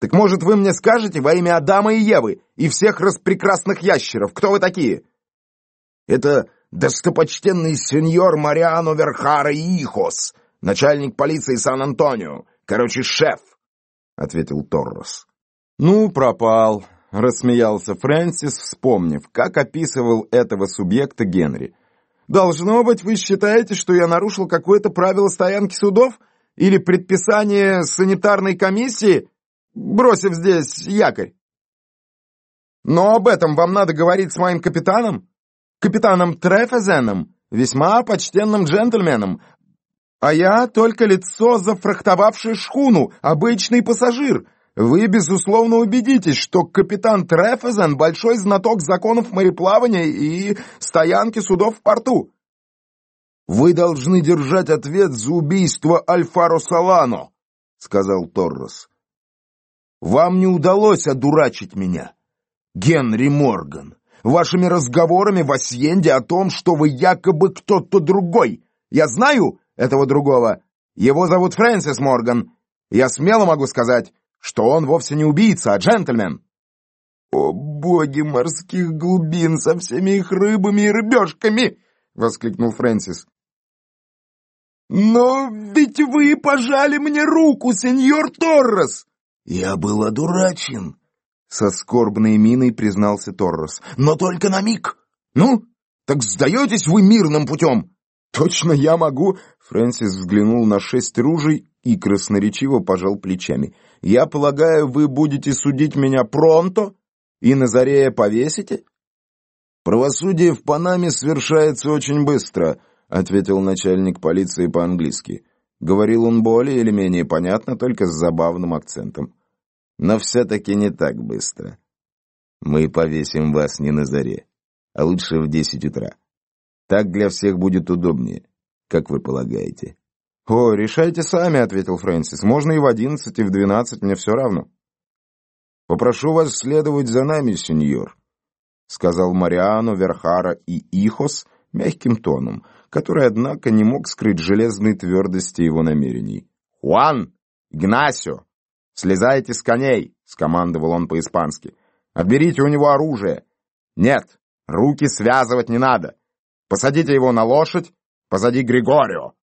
Так может, вы мне скажете во имя Адама и Евы и всех распрекрасных ящеров, кто вы такие? Это достопочтенный сеньор Мариано Верхара Ихос, начальник полиции Сан-Антонио, короче, шеф, — ответил Торрос. «Ну, пропал», — рассмеялся Фрэнсис, вспомнив, как описывал этого субъекта Генри. «Должно быть, вы считаете, что я нарушил какое-то правило стоянки судов или предписание санитарной комиссии, бросив здесь якорь? Но об этом вам надо говорить с моим капитаном, капитаном Трефезеном, весьма почтенным джентльменом, а я только лицо, зафрахтовавшее шхуну, обычный пассажир. Вы, безусловно, убедитесь, что капитан Трефезен — большой знаток законов мореплавания и стоянки судов в порту. «Вы должны держать ответ за убийство Альфаро Салано», — сказал Торрос. «Вам не удалось одурачить меня, Генри Морган, вашими разговорами в Асьенде о том, что вы якобы кто-то другой. Я знаю этого другого. Его зовут Фрэнсис Морган. Я смело могу сказать, что он вовсе не убийца, а джентльмен». «О, боги морских глубин со всеми их рыбами и рыбешками!» — воскликнул Фрэнсис. «Но ведь вы пожали мне руку, сеньор Торрес!» «Я был одурачен», — со скорбной миной признался Торрес. «Но только на миг! Ну, так сдаетесь вы мирным путем?» «Точно я могу!» Фрэнсис взглянул на шесть ружей и красноречиво пожал плечами. «Я полагаю, вы будете судить меня пронто и на заре повесите?» «Правосудие в Панаме совершается очень быстро», — ответил начальник полиции по-английски. Говорил он более или менее понятно, только с забавным акцентом. «Но все-таки не так быстро. Мы повесим вас не на заре, а лучше в десять утра. Так для всех будет удобнее, как вы полагаете». «О, решайте сами», — ответил Фрэнсис. «Можно и в одиннадцать, и в двенадцать, мне все равно». «Попрошу вас следовать за нами, сеньор», — сказал Мариано, Верхара и Ихос мягким тоном, который, однако, не мог скрыть железной твердости его намерений. «Хуан! Игнасио! Слезайте с коней!» — скомандовал он по-испански. «Отберите у него оружие! Нет, руки связывать не надо! Посадите его на лошадь позади Григорио!»